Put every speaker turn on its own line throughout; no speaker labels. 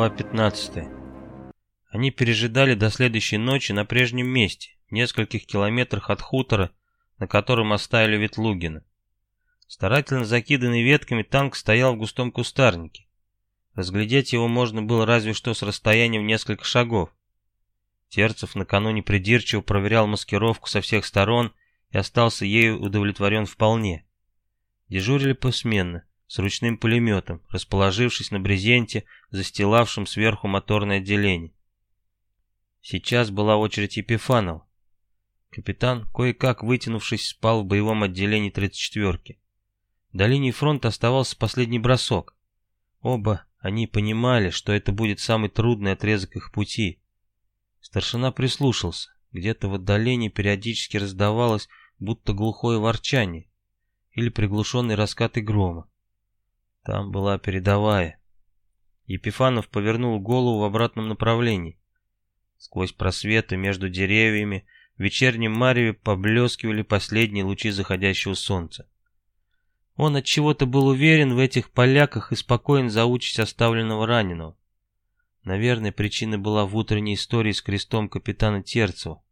Глава 15. Они пережидали до следующей ночи на прежнем месте, в нескольких километрах от хутора, на котором оставили Ветлугина. Старательно закиданный ветками танк стоял в густом кустарнике. Разглядеть его можно было разве что с расстояния в несколько шагов. Терцев накануне придирчиво проверял маскировку со всех сторон и остался ею удовлетворен вполне. Дежурили посменно с ручным пулеметом, расположившись на брезенте, застилавшем сверху моторное отделение. Сейчас была очередь Епифанова. Капитан, кое-как вытянувшись, спал в боевом отделении 34-ки. До линии фронта оставался последний бросок. Оба они понимали, что это будет самый трудный отрезок их пути. Старшина прислушался. Где-то в отдалении периодически раздавалось будто глухое ворчание или приглушенные раскаты грома. Там была передовая. Епифанов повернул голову в обратном направлении. Сквозь просветы между деревьями в вечернем мареве поблескивали последние лучи заходящего солнца. Он от чего-то был уверен в этих поляках и спокоен за участь оставленного раненого. Наверное, причина была в утренней истории с крестом капитана Терцева.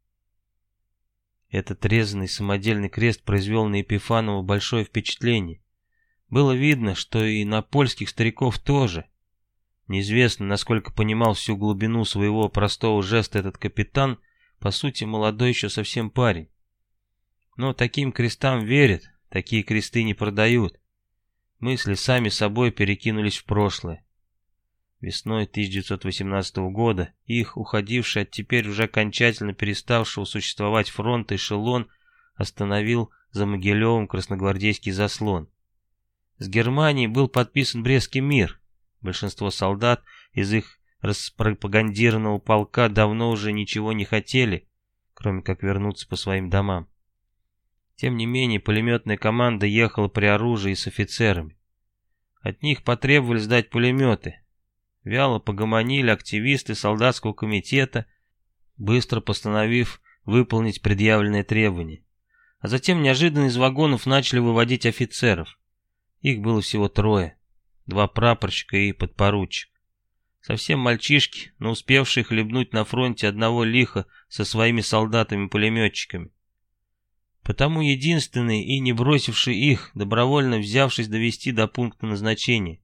Этот резанный самодельный крест произвел на Епифанова большое впечатление. Было видно, что и на польских стариков тоже. Неизвестно, насколько понимал всю глубину своего простого жеста этот капитан, по сути, молодой еще совсем парень. Но таким крестам верят, такие кресты не продают. Мысли сами собой перекинулись в прошлое. Весной 1918 года их, уходивший от теперь уже окончательно переставшего существовать фронта эшелон, остановил за Могилевым красногвардейский заслон. С Германией был подписан Брестский мир. Большинство солдат из их распропагандированного полка давно уже ничего не хотели, кроме как вернуться по своим домам. Тем не менее, пулеметная команда ехала при оружии с офицерами. От них потребовали сдать пулеметы. Вяло погомонили активисты солдатского комитета, быстро постановив выполнить предъявленные требования. А затем неожиданно из вагонов начали выводить офицеров. Их было всего трое. Два прапорщика и подпоручик. Совсем мальчишки, но успевшие хлебнуть на фронте одного лиха со своими солдатами-пулеметчиками. Потому единственный и не бросивший их, добровольно взявшись довести до пункта назначения.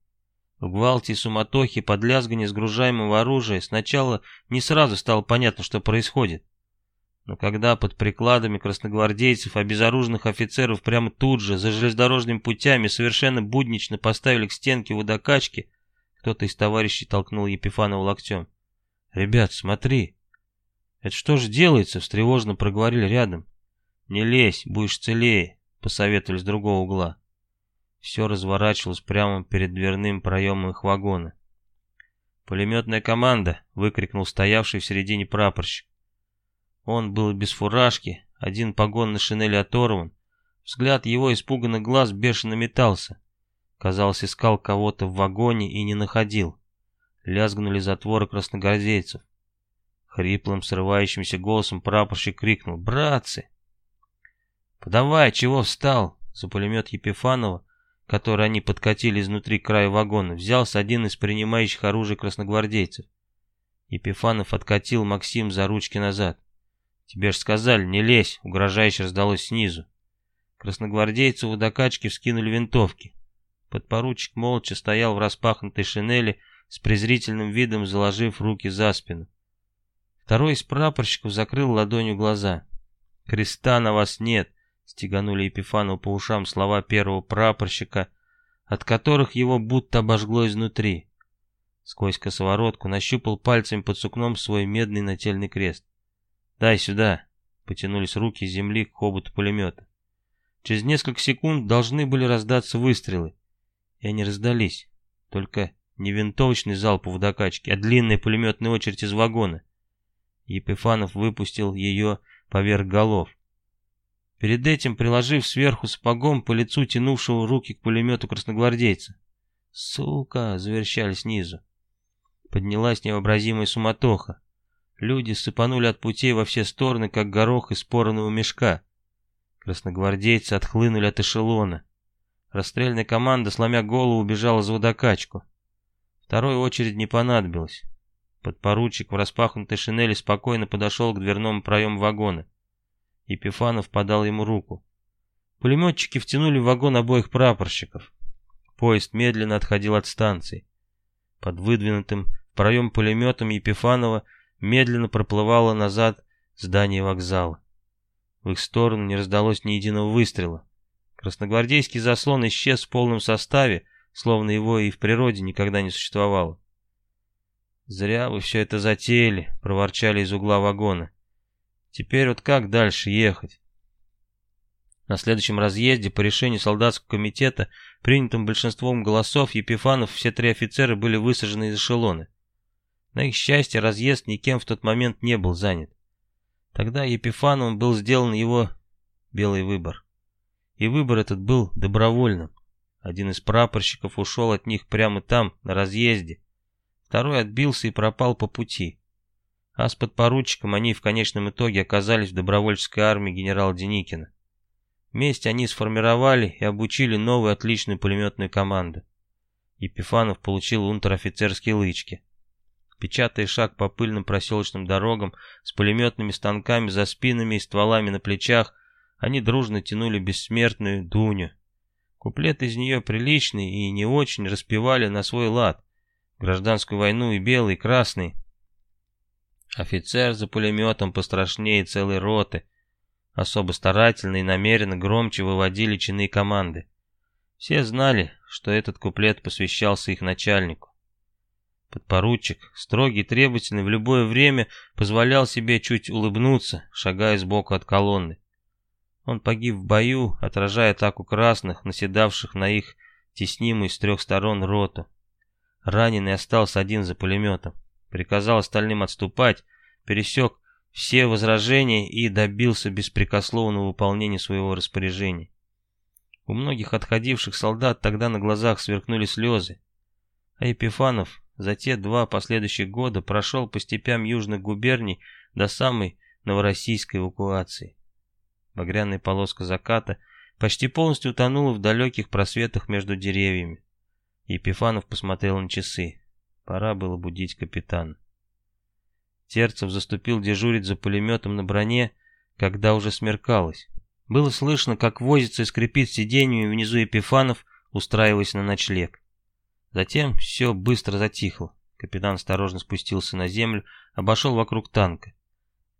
В гвалте и суматохе под лязгание сгружаемого оружия сначала не сразу стало понятно, что происходит. Но когда под прикладами красногвардейцев, обезоруженных офицеров прямо тут же, за железнодорожными путями, совершенно буднично поставили к стенке водокачки, кто-то из товарищей толкнул Епифанова локтем. «Ребят, смотри!» «Это что же делается?» — встревоженно проговорили рядом. «Не лезь, будешь целее», — посоветовали с другого угла. Все разворачивалось прямо перед дверным проемом их вагона. «Пулеметная команда!» — выкрикнул стоявший в середине прапорщик. Он был без фуражки, один погон на шинели оторван. Взгляд его испуганных глаз бешено метался. Казалось, искал кого-то в вагоне и не находил. Лязгнули затворы красногвардейцев. Хриплым, срывающимся голосом прапорщик крикнул «Братцы!» «Подавай, чего встал?» За пулемет Епифанова, который они подкатили изнутри края вагона, взялся один из принимающих оружие красногвардейцев. Епифанов откатил Максим за ручки назад. «Тебе ж сказали, не лезь!» — угрожающе раздалось снизу. Красногвардейцы у докачки вскинули винтовки. Подпоручик молча стоял в распахнутой шинели, с презрительным видом заложив руки за спину. Второй из прапорщиков закрыл ладонью глаза. «Креста на вас нет!» — стеганули Епифанову по ушам слова первого прапорщика, от которых его будто обожгло изнутри. Сквозь косоворотку нащупал пальцем под сукном свой медный нательный крест. «Дай сюда!» — потянулись руки земли к хоботу пулемета. Через несколько секунд должны были раздаться выстрелы, и они раздались. Только не винтовочный залп в докачке, а длинная пулеметная очередь из вагона. Епифанов выпустил ее поверх голов. Перед этим приложив сверху сапогом по лицу тянувшего руки к пулемету красногвардейца. «Сука!» — заверщали снизу. Поднялась невообразимая суматоха. Люди сыпанули от путей во все стороны, как горох из порванного мешка. Красногвардейцы отхлынули от эшелона. Расстрельная команда, сломя голову, убежала за водокачку. Второй очередь не понадобилась. Подпоручик в распахнутой шинели спокойно подошел к дверному проему вагона. Епифанов подал ему руку. Пулеметчики втянули в вагон обоих прапорщиков. Поезд медленно отходил от станции. Под выдвинутым проем пулеметом Епифанова медленно проплывало назад здание вокзала. В их сторону не раздалось ни единого выстрела. Красногвардейский заслон исчез в полном составе, словно его и в природе никогда не существовало. «Зря вы все это затеяли», — проворчали из угла вагона. «Теперь вот как дальше ехать?» На следующем разъезде по решению солдатского комитета, принятым большинством голосов, Епифанов все три офицера были высажены из эшелона. На их счастье, разъезд никем в тот момент не был занят. Тогда Епифановым был сделан его белый выбор. И выбор этот был добровольным. Один из прапорщиков ушел от них прямо там, на разъезде. Второй отбился и пропал по пути. А с подпоручиком они в конечном итоге оказались в добровольческой армии генерала Деникина. Вместе они сформировали и обучили новую отличную пулеметную команду. Епифанов получил унтер-офицерские лычки. Печатая шаг по пыльным проселочным дорогам с пулеметными станками за спинами и стволами на плечах, они дружно тянули бессмертную Дуню. Куплет из нее приличный и не очень распевали на свой лад. Гражданскую войну и белый, и красный. Офицер за пулеметом пострашнее целой роты — особо старательно и намеренно громче выводили чины команды. Все знали, что этот куплет посвящался их начальнику. Подпоручик, строгий требовательный, в любое время позволял себе чуть улыбнуться, шагая сбоку от колонны. Он погиб в бою, отражая атаку красных, наседавших на их теснимую с трех сторон роту. Раненый остался один за пулеметом. Приказал остальным отступать, пересек все возражения и добился беспрекословного выполнения своего распоряжения. У многих отходивших солдат тогда на глазах сверкнули слезы, а Епифанов за те два последующих года прошел по степям южных губерний до самой новороссийской эвакуации. Багряная полоска заката почти полностью утонула в далеких просветах между деревьями. Епифанов посмотрел на часы. Пора было будить капитана. Терцев заступил дежурить за пулеметом на броне, когда уже смеркалось. Было слышно, как возится и скрипит сиденьями внизу Епифанов, устраиваясь на ночлег. Затем все быстро затихло. Капитан осторожно спустился на землю, обошел вокруг танка.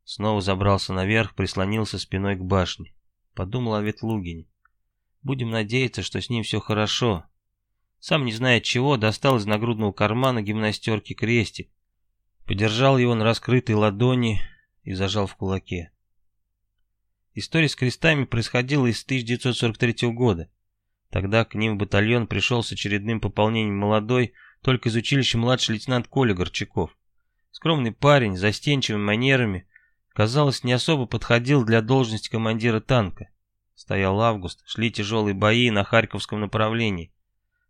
Снова забрался наверх, прислонился спиной к башне. Подумал о Ветлугине. Будем надеяться, что с ним все хорошо. Сам не зная чего, достал из нагрудного кармана гимнастерки крестик, Подержал его на раскрытой ладони и зажал в кулаке. История с крестами происходила из 1943 года. Тогда к ним в батальон пришел с очередным пополнением молодой, только из училища младший лейтенант Коля Горчаков. Скромный парень, застенчивыми манерами, казалось, не особо подходил для должности командира танка. Стоял август, шли тяжелые бои на Харьковском направлении.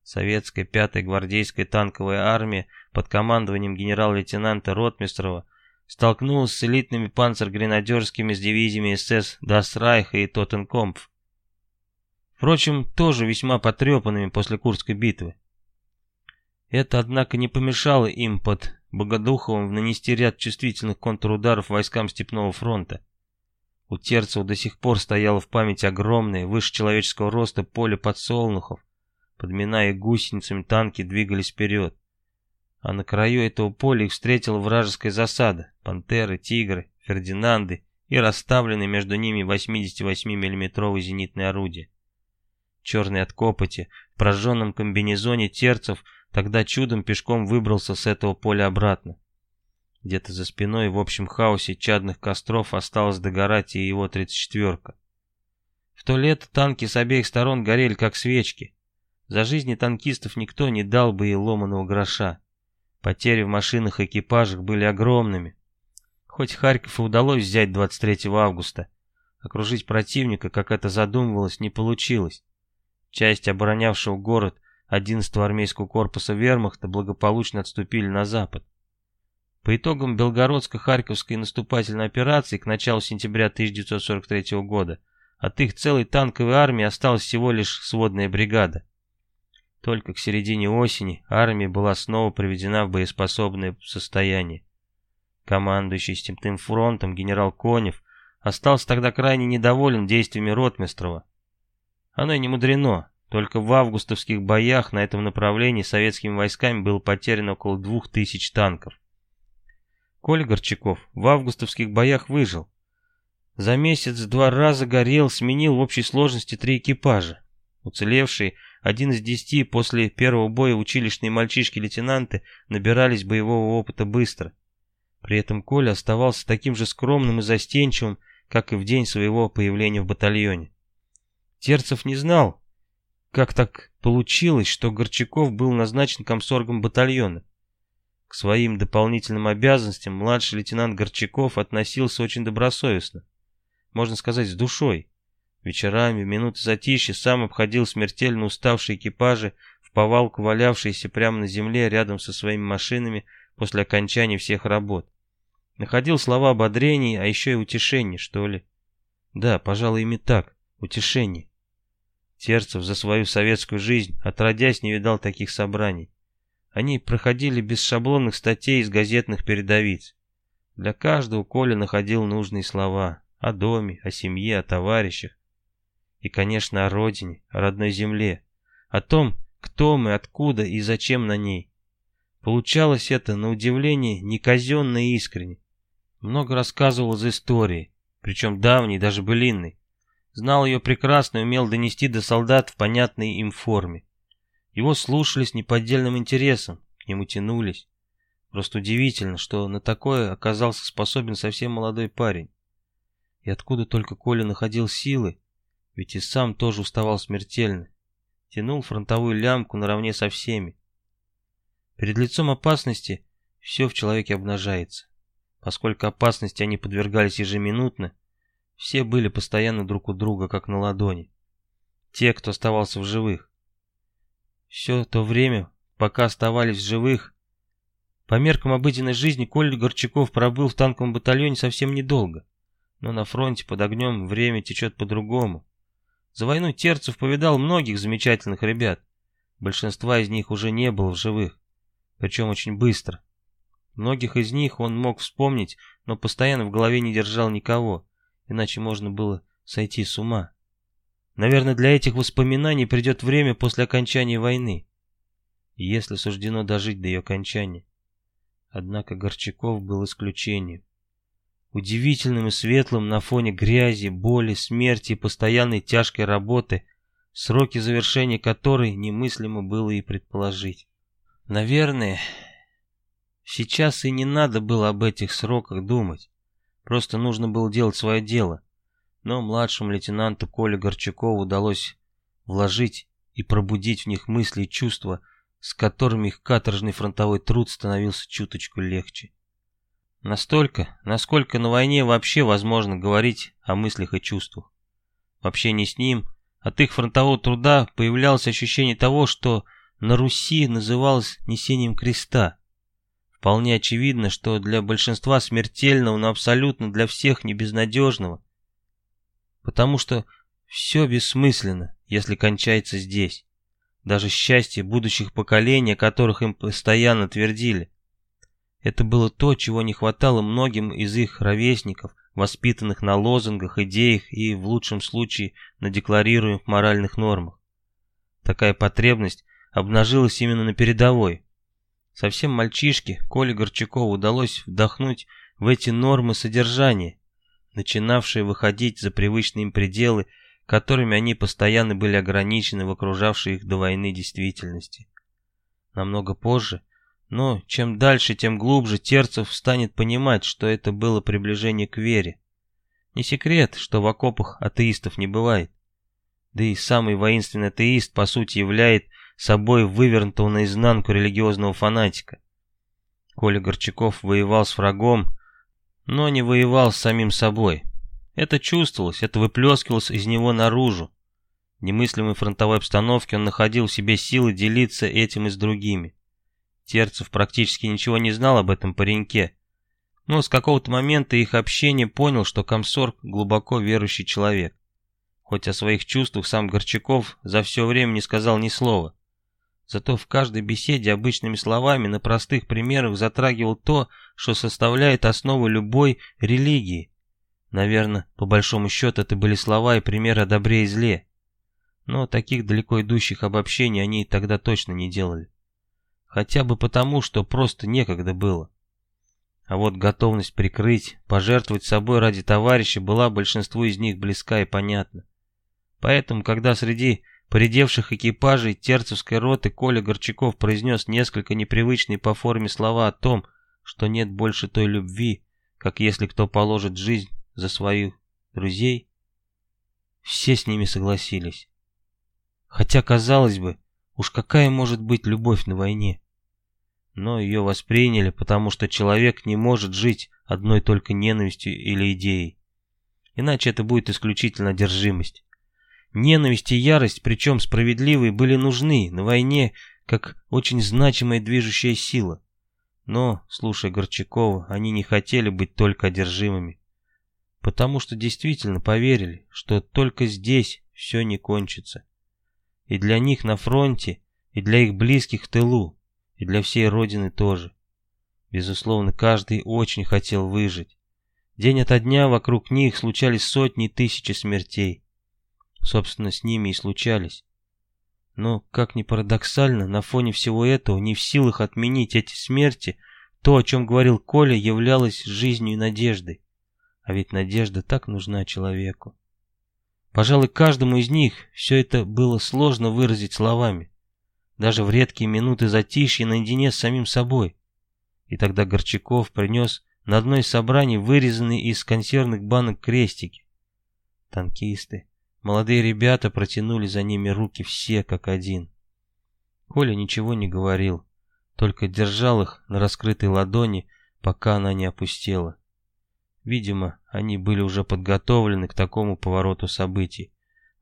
Советская пятая гвардейская танковая армия под командованием генерал-лейтенанта Ротмистрова столкнулась с элитными панцергренадерскими с дивизиями СС Дасрайха и Тоттенкомпф. Впрочем, тоже весьма потрепанными после Курской битвы. Это, однако, не помешало им под Богодуховым нанести ряд чувствительных контрударов войскам Степного фронта. У Терцева до сих пор стояло в памяти огромное, выше человеческого роста поле подсолнухов, Подминая гусеницами, танки двигались вперед. А на краю этого поля их встретила вражеская засада. Пантеры, тигры, фердинанды и расставленные между ними 88 миллиметровые зенитные орудия. Черный от копоти, в прожженном комбинезоне терцев тогда чудом пешком выбрался с этого поля обратно. Где-то за спиной в общем хаосе чадных костров осталось догорать и его 34-ка. В то лето танки с обеих сторон горели как свечки. За жизни танкистов никто не дал бы и ломаного гроша. Потери в машинах и экипажах были огромными. Хоть Харьков и удалось взять 23 августа, окружить противника, как это задумывалось, не получилось. Часть оборонявшего город 11-го армейского корпуса вермахта благополучно отступили на запад. По итогам Белгородско-Харьковской наступательной операции к началу сентября 1943 года от их целой танковой армии осталась всего лишь сводная бригада. Только к середине осени армия была снова приведена в боеспособное состояние. Командующий Степным фронтом генерал Конев остался тогда крайне недоволен действиями Ротмистрова. Оно и не мудрено, только в августовских боях на этом направлении советскими войсками было потеряно около двух тысяч танков. Коля Горчаков в августовских боях выжил. За месяц два раза горел, сменил в общей сложности три экипажа. Уцелевшие, один из десяти после первого боя училищные мальчишки-лейтенанты набирались боевого опыта быстро. При этом Коля оставался таким же скромным и застенчивым, как и в день своего появления в батальоне. Терцев не знал, как так получилось, что Горчаков был назначен комсоргом батальона. К своим дополнительным обязанностям младший лейтенант Горчаков относился очень добросовестно. Можно сказать, с душой. Вечерами, в минуты затишья, сам обходил смертельно уставшие экипажи, в повалку валявшиеся прямо на земле рядом со своими машинами после окончания всех работ. Находил слова ободрения, а еще и утешения, что ли. Да, пожалуй, ими так, утешение. Терцев за свою советскую жизнь отродясь не видал таких собраний. Они проходили без шаблонных статей из газетных передовиц. Для каждого Коля находил нужные слова о доме, о семье, о товарищах. И, конечно, о родине, о родной земле, о том, кто мы, откуда и зачем на ней. Получалось это, на удивление, не казенно и искренне. Много рассказывал из истории, причем давней, даже былинной. Знал ее прекрасно и умел донести до солдат в понятной им форме. Его слушали с неподдельным интересом, к нему тянулись. Просто удивительно, что на такое оказался способен совсем молодой парень. И откуда только Коля находил силы, ведь и сам тоже уставал смертельно. Тянул фронтовую лямку наравне со всеми. Перед лицом опасности все в человеке обнажается. Поскольку опасности они подвергались ежеминутно, все были постоянно друг у друга, как на ладони. Те, кто оставался в живых. Все то время, пока оставались в живых, по меркам обыденной жизни Коля Горчаков пробыл в танковом батальоне совсем недолго. Но на фронте под огнем время течет по-другому. За войну Терцев повидал многих замечательных ребят. Большинства из них уже не было в живых, причем очень быстро. Многих из них он мог вспомнить, но постоянно в голове не держал никого иначе можно было сойти с ума. Наверное, для этих воспоминаний придет время после окончания войны, если суждено дожить до ее окончания. Однако Горчаков был исключением. Удивительным и светлым на фоне грязи, боли, смерти и постоянной тяжкой работы, сроки завершения которой немыслимо было и предположить. Наверное, сейчас и не надо было об этих сроках думать. Просто нужно было делать свое дело. Но младшему лейтенанту Коле Горчакову удалось вложить и пробудить в них мысли и чувства, с которыми их каторжный фронтовой труд становился чуточку легче. Настолько, насколько на войне вообще возможно говорить о мыслях и чувствах. В общении с ним от их фронтового труда появлялось ощущение того, что на Руси называлось несением креста. Вполне очевидно, что для большинства смертельного, но абсолютно для всех не безнадежного. Потому что все бессмысленно, если кончается здесь. Даже счастье будущих поколений, о которых им постоянно твердили. Это было то, чего не хватало многим из их ровесников, воспитанных на лозунгах, идеях и, в лучшем случае, на декларируемых моральных нормах. Такая потребность обнажилась именно на передовой, Совсем мальчишке Коле Горчакову удалось вдохнуть в эти нормы содержания, начинавшие выходить за привычные им пределы, которыми они постоянно были ограничены в окружавшей их до войны действительности. Намного позже, но чем дальше, тем глубже Терцев станет понимать, что это было приближение к вере. Не секрет, что в окопах атеистов не бывает. Да и самый воинственный атеист, по сути, является собой вывернутого наизнанку религиозного фанатика. Коля Горчаков воевал с врагом, но не воевал с самим собой. Это чувствовалось, это выплескивалось из него наружу. В немыслимой фронтовой обстановке он находил в себе силы делиться этим и с другими. Терцев практически ничего не знал об этом пареньке, но с какого-то момента их общения понял, что комсорг глубоко верующий человек. Хоть о своих чувствах сам Горчаков за все время не сказал ни слова зато в каждой беседе обычными словами на простых примерах затрагивал то, что составляет основу любой религии. Наверное, по большому счету это были слова и примеры о добре и зле. Но таких далеко идущих обобщений они тогда точно не делали. Хотя бы потому, что просто некогда было. А вот готовность прикрыть, пожертвовать собой ради товарища была большинству из них близка и понятна. Поэтому, когда среди поредевших экипажей терцевской роты Коля Горчаков произнес несколько непривычные по форме слова о том, что нет больше той любви, как если кто положит жизнь за своих друзей, все с ними согласились. Хотя, казалось бы, уж какая может быть любовь на войне? Но ее восприняли, потому что человек не может жить одной только ненавистью или идеей. Иначе это будет исключительно одержимость. Ненависть и ярость, причем справедливые, были нужны на войне как очень значимая движущая сила. Но, слушая Горчакова, они не хотели быть только одержимыми. Потому что действительно поверили, что только здесь все не кончится. И для них на фронте, и для их близких в тылу, и для всей Родины тоже. Безусловно, каждый очень хотел выжить. День ото дня вокруг них случались сотни тысячи смертей. Собственно, с ними и случались. Но, как ни парадоксально, на фоне всего этого, не в силах отменить эти смерти, то, о чем говорил Коля, являлось жизнью и надеждой. А ведь надежда так нужна человеку. Пожалуй, каждому из них все это было сложно выразить словами даже в редкие минуты затишья наедине с самим собой. И тогда Горчаков принес на одно из собраний вырезанные из консервных банок крестики. Танкисты, молодые ребята протянули за ними руки все как один. Коля ничего не говорил, только держал их на раскрытой ладони, пока она не опустела. Видимо, они были уже подготовлены к такому повороту событий.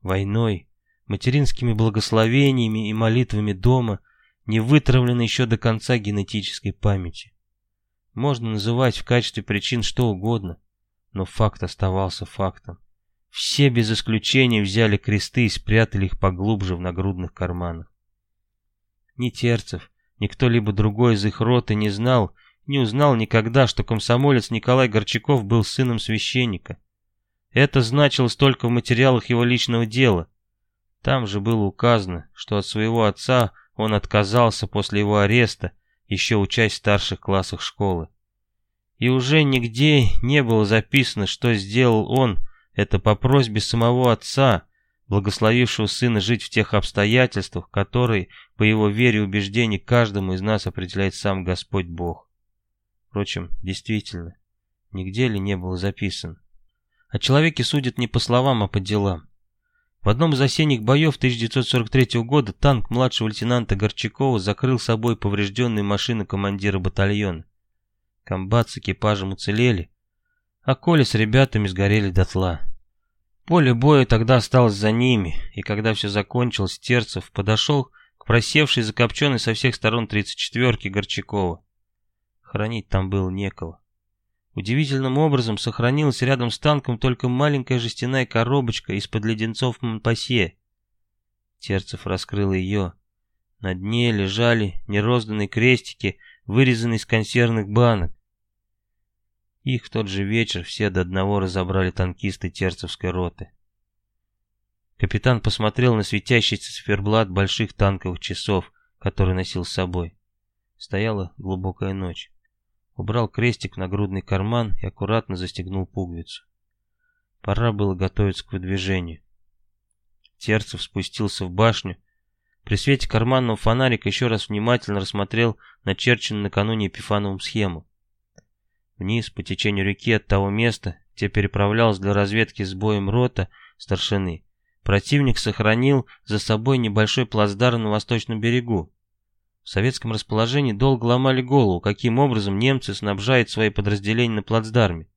Войной, материнскими благословениями и молитвами дома, не вытравлены еще до конца генетической памяти. Можно называть в качестве причин что угодно, но факт оставался фактом. Все без исключения взяли кресты и спрятали их поглубже в нагрудных карманах. Ни Терцев, ни кто-либо другой из их роты не знал, не узнал никогда, что комсомолец Николай Горчаков был сыном священника. Это значилось только в материалах его личного дела, там же было указано, что от своего отца он отказался после его ареста, еще учась в старших классах школы. И уже нигде не было записано, что сделал он это по просьбе самого отца, благословившего сына жить в тех обстоятельствах, которые, по его вере и убеждению, каждому из нас определяет сам Господь Бог. Впрочем, действительно, нигде ли не было записано. О человеке судят не по словам, а по делам. В одном из осенних боев 1943 года танк младшего лейтенанта Горчакова закрыл собой поврежденную машину командира батальона. Комбат с экипажем уцелели, а Коля с ребятами сгорели дотла. Поле боя тогда осталось за ними, и когда все закончилось, Терцев подошел к просевшей закопченной со всех сторон 34-ки Горчакова. Хранить там было некого. Удивительным образом сохранилась рядом с танком только маленькая жестяная коробочка из-под леденцов Монпасье. Терцев раскрыл ее. На дне лежали нерозданные крестики, вырезанные из консервных банок. Их в тот же вечер все до одного разобрали танкисты Терцевской роты. Капитан посмотрел на светящийся циферблат больших танковых часов, который носил с собой. Стояла глубокая ночь убрал крестик на грудный карман и аккуратно застегнул пуговицу. Пора было готовиться к выдвижению. Терцев спустился в башню. При свете карманного фонарика еще раз внимательно рассмотрел начерченную накануне Епифановым схему. Вниз по течению реки от того места, где переправлялась для разведки с боем рота старшины, противник сохранил за собой небольшой плацдарм на восточном берегу, в советском расположении долго ломали голову, каким образом немцы снабжают свои подразделения на плацдарме.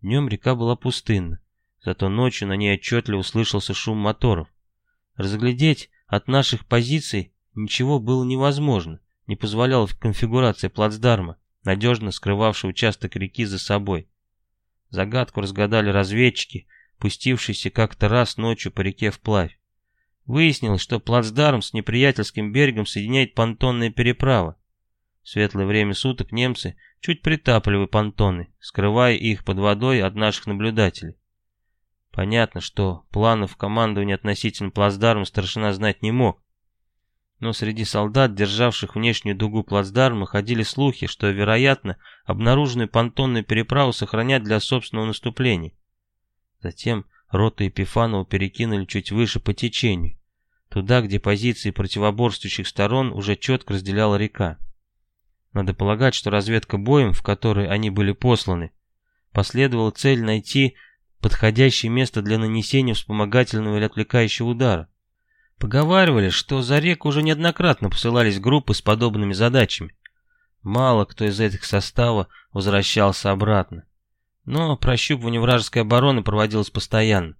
Днем река была пустынна, зато ночью на ней отчетливо услышался шум моторов. Разглядеть от наших позиций ничего было невозможно, не позволяла конфигурация плацдарма, надежно скрывавшая участок реки за собой. Загадку разгадали разведчики, пустившиеся как-то раз ночью по реке вплавь. Выяснилось, что плацдарм с неприятельским берегом соединяет понтонная переправа. В светлое время суток немцы чуть притапливали понтоны, скрывая их под водой от наших наблюдателей. Понятно, что планов командования относительно плацдарма старшина знать не мог. Но среди солдат, державших внешнюю дугу плацдарма, ходили слухи, что, вероятно, обнаруженную понтонную переправу сохранят для собственного наступления. Затем роту Епифанова перекинули чуть выше по течению, туда, где позиции противоборствующих сторон уже четко разделяла река. Надо полагать, что разведка боем, в которой они были посланы, последовала цель найти подходящее место для нанесения вспомогательного или отвлекающего удара. Поговаривали, что за реку уже неоднократно посылались группы с подобными задачами. Мало кто из этих состава возвращался обратно. Но прощупывание вражеской обороны проводилось постоянно.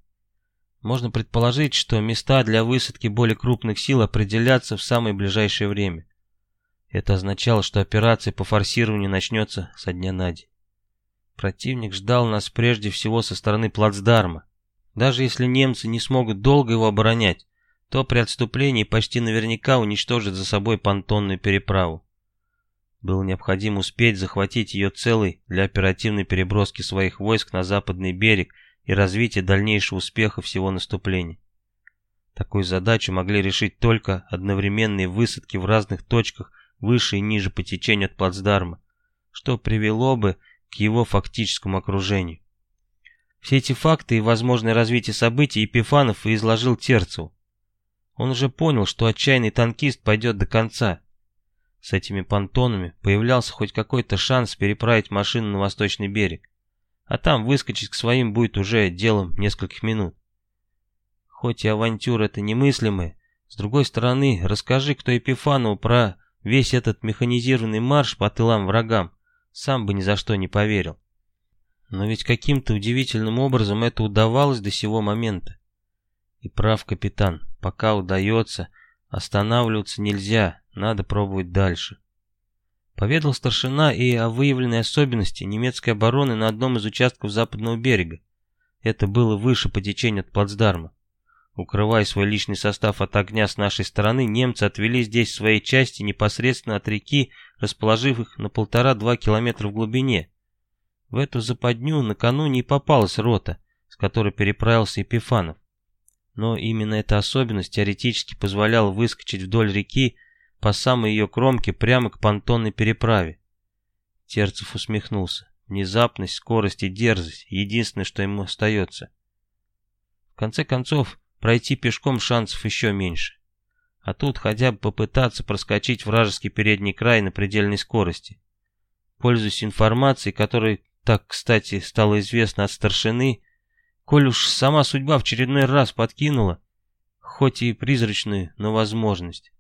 Можно предположить, что места для высадки более крупных сил определятся в самое ближайшее время. Это означало, что операция по форсированию начнется со дня на день. Противник ждал нас прежде всего со стороны плацдарма. Даже если немцы не смогут долго его оборонять, то при отступлении почти наверняка уничтожат за собой понтонную переправу. Было необходимо успеть захватить ее целой для оперативной переброски своих войск на западный берег и развития дальнейшего успеха всего наступления. Такую задачу могли решить только одновременные высадки в разных точках выше и ниже по течению от плацдарма, что привело бы к его фактическому окружению. Все эти факты и возможное развитие событий Епифанов и изложил Терцеву. Он уже понял, что отчаянный танкист пойдет до конца. С этими понтонами появлялся хоть какой-то шанс переправить машину на восточный берег, а там выскочить к своим будет уже делом нескольких минут. Хоть и авантюра это немыслимая, с другой стороны, расскажи кто Епифанову про весь этот механизированный марш по тылам врагам, сам бы ни за что не поверил. Но ведь каким-то удивительным образом это удавалось до сего момента. И прав капитан, пока удается, останавливаться нельзя, надо пробовать дальше. Поведал старшина и о выявленной особенности немецкой обороны на одном из участков западного берега. Это было выше по течению от плацдарма. Укрывая свой личный состав от огня с нашей стороны, немцы отвели здесь свои части непосредственно от реки, расположив их на полтора-два километра в глубине. В эту западню накануне и попалась рота, с которой переправился Епифанов. Но именно эта особенность теоретически позволяла выскочить вдоль реки по самой ее кромке прямо к понтонной переправе. Терцев усмехнулся. Внезапность, скорость и дерзость — единственное, что ему остается. В конце концов, Пройти пешком шансов еще меньше. А тут хотя бы попытаться проскочить вражеский передний край на предельной скорости. Пользуясь информацией, которой так, кстати, стало известно от старшины, коль уж сама судьба в очередной раз подкинула, хоть и призрачную, но возможность.